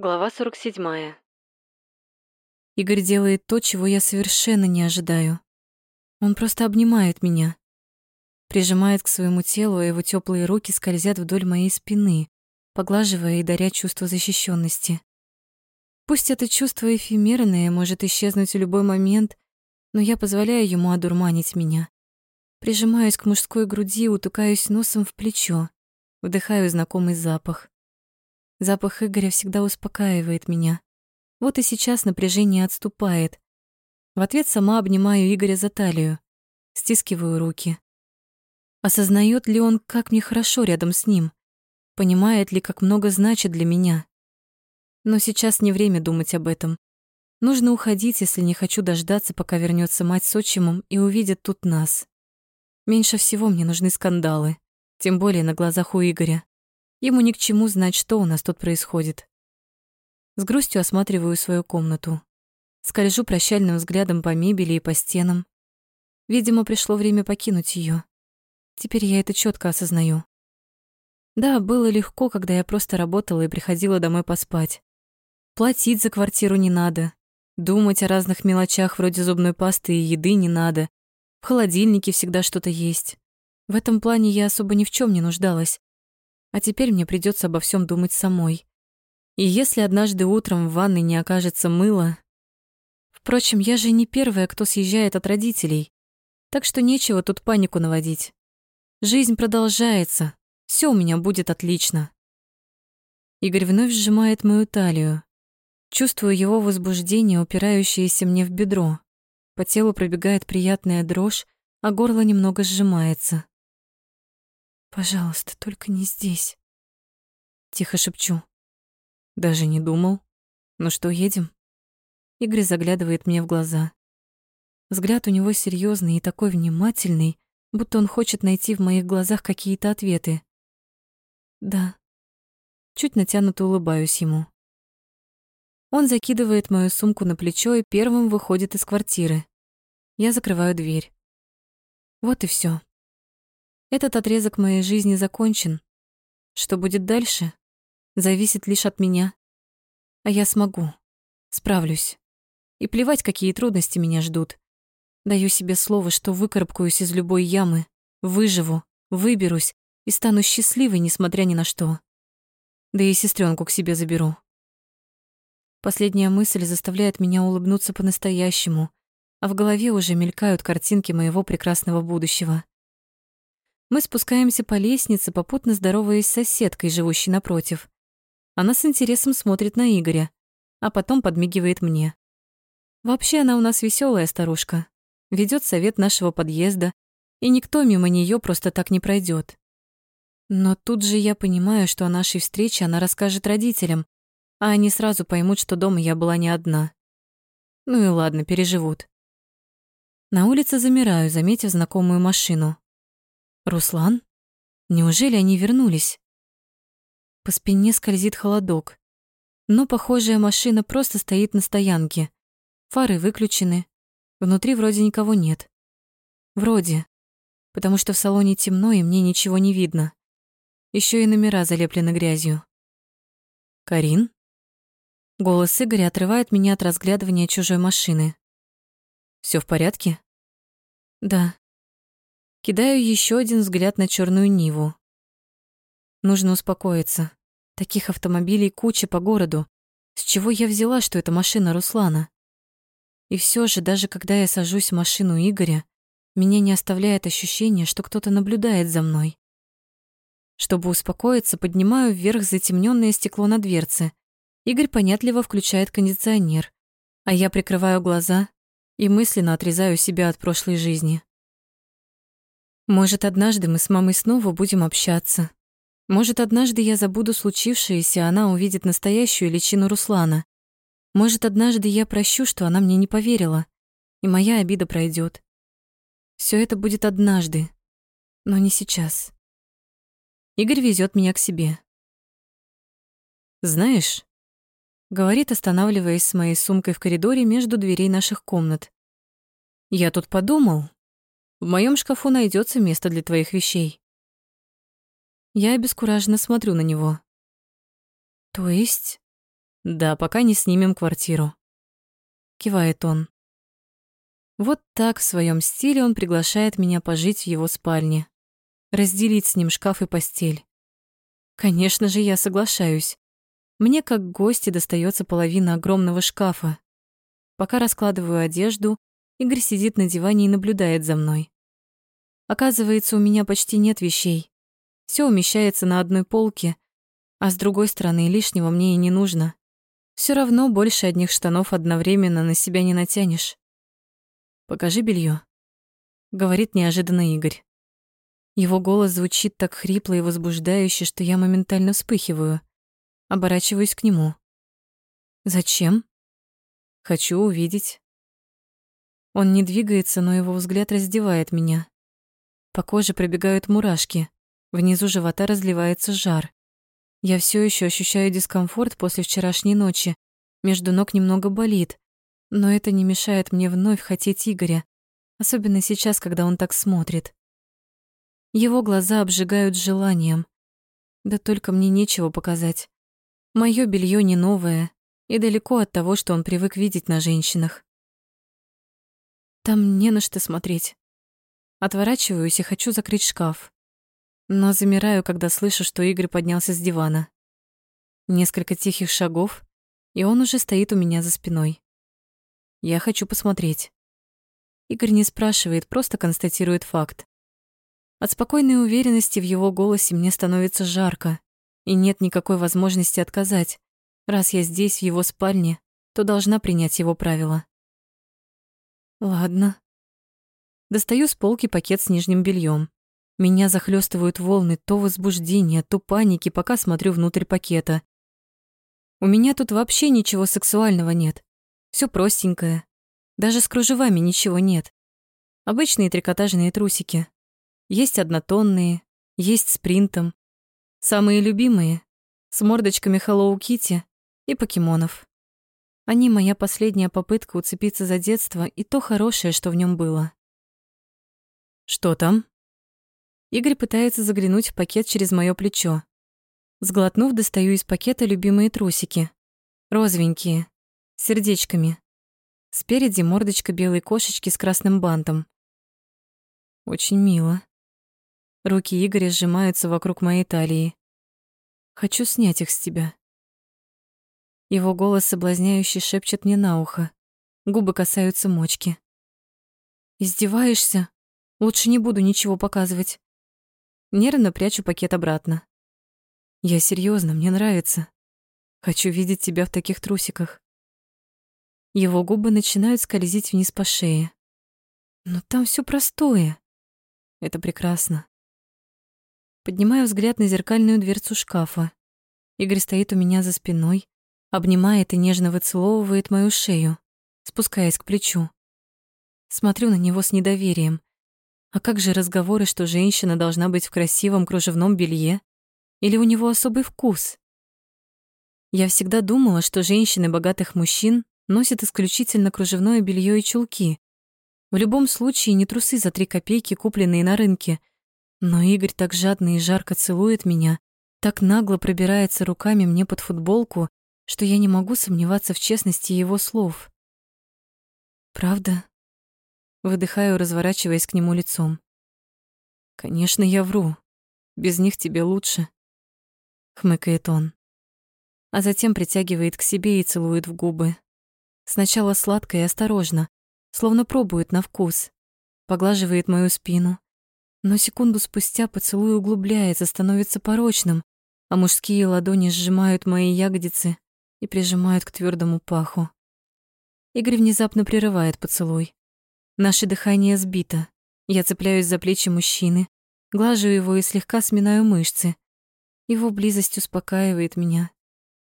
Глава 47. Игорь делает то, чего я совершенно не ожидаю. Он просто обнимает меня, прижимает к своему телу, а его теплые руки скользят вдоль моей спины, поглаживая и даря чувство защищенности. Пусть это чувство эфемерное, может исчезнуть в любой момент, но я позволяю ему одурманить меня. Прижимаюсь к мужской груди, утыкаюсь носом в плечо, вдыхаю знакомый запах. Запах Игоря всегда успокаивает меня. Вот и сейчас напряжение отступает. В ответ сама обнимаю Игоря за талию, стискиваю руки. Осознает ли он, как мне хорошо рядом с ним? Понимает ли, как много значит для меня? Но сейчас не время думать об этом. Нужно уходить, если не хочу дождаться, пока вернется мать с отчимом и увидит тут нас. Меньше всего мне нужны скандалы, тем более на глазах у Игоря. Ему ни к чему знать, что у нас тут происходит. С грустью осматриваю свою комнату. Скольжу прощальным взглядом по мебели и по стенам. Видимо, пришло время покинуть ее. Теперь я это четко осознаю. Да, было легко, когда я просто работала и приходила домой поспать. Платить за квартиру не надо. Думать о разных мелочах вроде зубной пасты и еды не надо. В холодильнике всегда что-то есть. В этом плане я особо ни в чем не нуждалась. А теперь мне придется обо всем думать самой. И если однажды утром в ванной не окажется мыла... Впрочем, я же не первая, кто съезжает от родителей, так что нечего тут панику наводить. Жизнь продолжается, все у меня будет отлично. Игорь вновь сжимает мою талию. Чувствую его возбуждение, упирающееся мне в бедро. По телу пробегает приятная дрожь, а горло немного сжимается. Пожалуйста, только не здесь. Тихо шепчу. Даже не думал. Ну что, едем? Игорь заглядывает мне в глаза. Взгляд у него серьезный и такой внимательный, будто он хочет найти в моих глазах какие-то ответы. Да. Чуть натянуто улыбаюсь ему. Он закидывает мою сумку на плечо и первым выходит из квартиры. Я закрываю дверь. Вот и все. Этот отрезок моей жизни закончен. Что будет дальше, зависит лишь от меня. А я смогу, справлюсь. И плевать, какие трудности меня ждут. Даю себе слово, что выкарабкаюсь из любой ямы, выживу, выберусь и стану счастливой, несмотря ни на что. Да и сестренку к себе заберу. Последняя мысль заставляет меня улыбнуться по-настоящему, а в голове уже мелькают картинки моего прекрасного будущего. Мы спускаемся по лестнице, попутно здороваясь с соседкой, живущей напротив. Она с интересом смотрит на Игоря, а потом подмигивает мне. Вообще она у нас веселая старушка, ведет совет нашего подъезда, и никто мимо нее просто так не пройдет. Но тут же я понимаю, что о нашей встрече она расскажет родителям, а они сразу поймут, что дома я была не одна. Ну и ладно, переживут. На улице замираю, заметив знакомую машину. Руслан? Неужели они вернулись? По спине скользит холодок. Но похожая машина просто стоит на стоянке. Фары выключены. Внутри вроде никого нет. Вроде. Потому что в салоне темно, и мне ничего не видно. Еще и номера залеплены грязью. «Карин?» Голос Игоря отрывает меня от разглядывания чужой машины. Все в порядке?» «Да», Кидаю еще один взгляд на черную Ниву. Нужно успокоиться. Таких автомобилей куча по городу. С чего я взяла, что это машина Руслана? И все же, даже когда я сажусь в машину Игоря, меня не оставляет ощущение, что кто-то наблюдает за мной. Чтобы успокоиться, поднимаю вверх затемненное стекло на дверце. Игорь понятливо включает кондиционер, а я прикрываю глаза и мысленно отрезаю себя от прошлой жизни. Может, однажды мы с мамой снова будем общаться. Может, однажды я забуду случившееся, а она увидит настоящую личину Руслана. Может, однажды я прощу, что она мне не поверила, и моя обида пройдет. Все это будет однажды, но не сейчас. Игорь везет меня к себе. «Знаешь», — говорит, останавливаясь с моей сумкой в коридоре между дверей наших комнат, «я тут подумал, в моем шкафу найдется место для твоих вещей. Я обескураженно смотрю на него. То есть? Да, пока не снимем квартиру. Кивает он. Вот так в своем стиле он приглашает меня пожить в его спальне, разделить с ним шкаф и постель. Конечно же, я соглашаюсь. Мне как гости достается половина огромного шкафа. Пока раскладываю одежду, Игорь сидит на диване и наблюдает за мной. Оказывается, у меня почти нет вещей. Все умещается на одной полке, а с другой стороны, лишнего мне и не нужно. Все равно больше одних штанов одновременно на себя не натянешь. Покажи белье, говорит неожиданно Игорь. Его голос звучит так хрипло и возбуждающе, что я моментально вспыхиваю. Оборачиваюсь к нему. Зачем? Хочу увидеть. Он не двигается, но его взгляд раздевает меня. По коже пробегают мурашки. Внизу живота разливается жар. Я все еще ощущаю дискомфорт после вчерашней ночи. Между ног немного болит, но это не мешает мне вновь хотеть Игоря, особенно сейчас, когда он так смотрит. Его глаза обжигают желанием. Да только мне нечего показать. Моё белье не новое и далеко от того, что он привык видеть на женщинах. Там не на что смотреть. Отворачиваюсь и хочу закрыть шкаф. Но замираю, когда слышу, что Игорь поднялся с дивана. Несколько тихих шагов, и он уже стоит у меня за спиной. Я хочу посмотреть. Игорь не спрашивает, просто констатирует факт. От спокойной уверенности в его голосе мне становится жарко, и нет никакой возможности отказать. Раз я здесь, в его спальне, то должна принять его правила. Ладно. Достаю с полки пакет с нижним бельем. Меня захлестывают волны то возбуждения, то паники, пока смотрю внутрь пакета. У меня тут вообще ничего сексуального нет. Все простенькое. Даже с кружевами ничего нет. Обычные трикотажные трусики. Есть однотонные, есть с принтом. Самые любимые — с мордочками Hello Kitty и покемонов. Они моя последняя попытка уцепиться за детство и то хорошее, что в нем было. «Что там?» Игорь пытается заглянуть в пакет через моё плечо. Сглотнув, достаю из пакета любимые трусики. Розовенькие, с сердечками. Спереди мордочка белой кошечки с красным бантом. Очень мило. Руки Игоря сжимаются вокруг моей талии. Хочу снять их с тебя. Его голос соблазняющий шепчет мне на ухо. Губы касаются мочки. Издеваешься? Лучше не буду ничего показывать. Нервно прячу пакет обратно. Я серьезно, мне нравится. Хочу видеть тебя в таких трусиках. Его губы начинают скользить вниз по шее. Но там все простое. Это прекрасно. Поднимаю взгляд на зеркальную дверцу шкафа. Игорь стоит у меня за спиной, обнимает и нежно выцеловывает мою шею, спускаясь к плечу. Смотрю на него с недоверием. А как же разговоры, что женщина должна быть в красивом кружевном белье? Или у него особый вкус? Я всегда думала, что женщины богатых мужчин носит исключительно кружевное белье и чулки. В любом случае не трусы за три копейки, купленные на рынке. Но Игорь так жадно и жарко целует меня, так нагло пробирается руками мне под футболку, что я не могу сомневаться в честности его слов. «Правда?» Выдыхаю, разворачиваясь к нему лицом. «Конечно, я вру. Без них тебе лучше», — хмыкает он. А затем притягивает к себе и целует в губы. Сначала сладко и осторожно, словно пробует на вкус. Поглаживает мою спину. Но секунду спустя поцелуй углубляется, становится порочным, а мужские ладони сжимают мои ягодицы и прижимают к твердому паху. Игорь внезапно прерывает поцелуй. Наше дыхание сбито. Я цепляюсь за плечи мужчины, глажу его и слегка сминаю мышцы. Его близость успокаивает меня.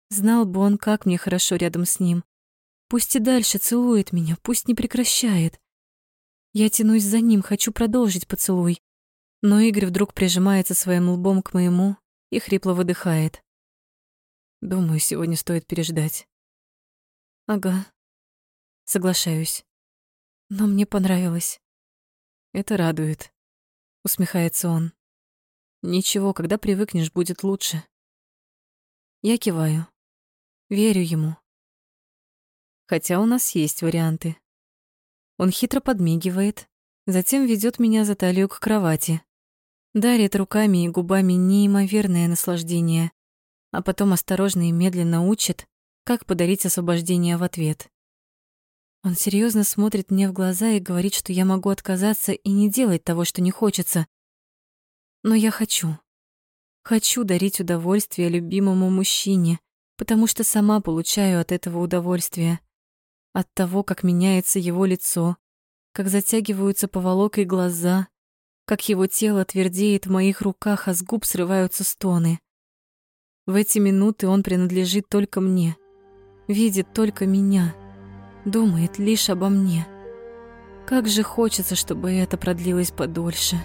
Знал бы он, как мне хорошо рядом с ним. Пусть и дальше целует меня, пусть не прекращает. Я тянусь за ним, хочу продолжить поцелуй. Но Игорь вдруг прижимается своим лбом к моему и хрипло выдыхает. Думаю, сегодня стоит переждать. Ага. Соглашаюсь. Но мне понравилось. Это радует. Усмехается он. Ничего, когда привыкнешь, будет лучше. Я киваю. верю ему. Хотя у нас есть варианты. Он хитро подмигивает, затем ведет меня за талию к кровати, дарит руками и губами неимоверное наслаждение, а потом осторожно и медленно учит, как подарить освобождение в ответ. Он серьезно смотрит мне в глаза и говорит, что я могу отказаться и не делать того, что не хочется. Но я хочу. Хочу дарить удовольствие любимому мужчине, потому что сама получаю от этого удовольствие. От того, как меняется его лицо, как затягиваются поволокой глаза, как его тело твердеет в моих руках, а с губ срываются стоны. В эти минуты он принадлежит только мне, видит только меня — думает лишь обо мне. Как же хочется, чтобы это продлилось подольше.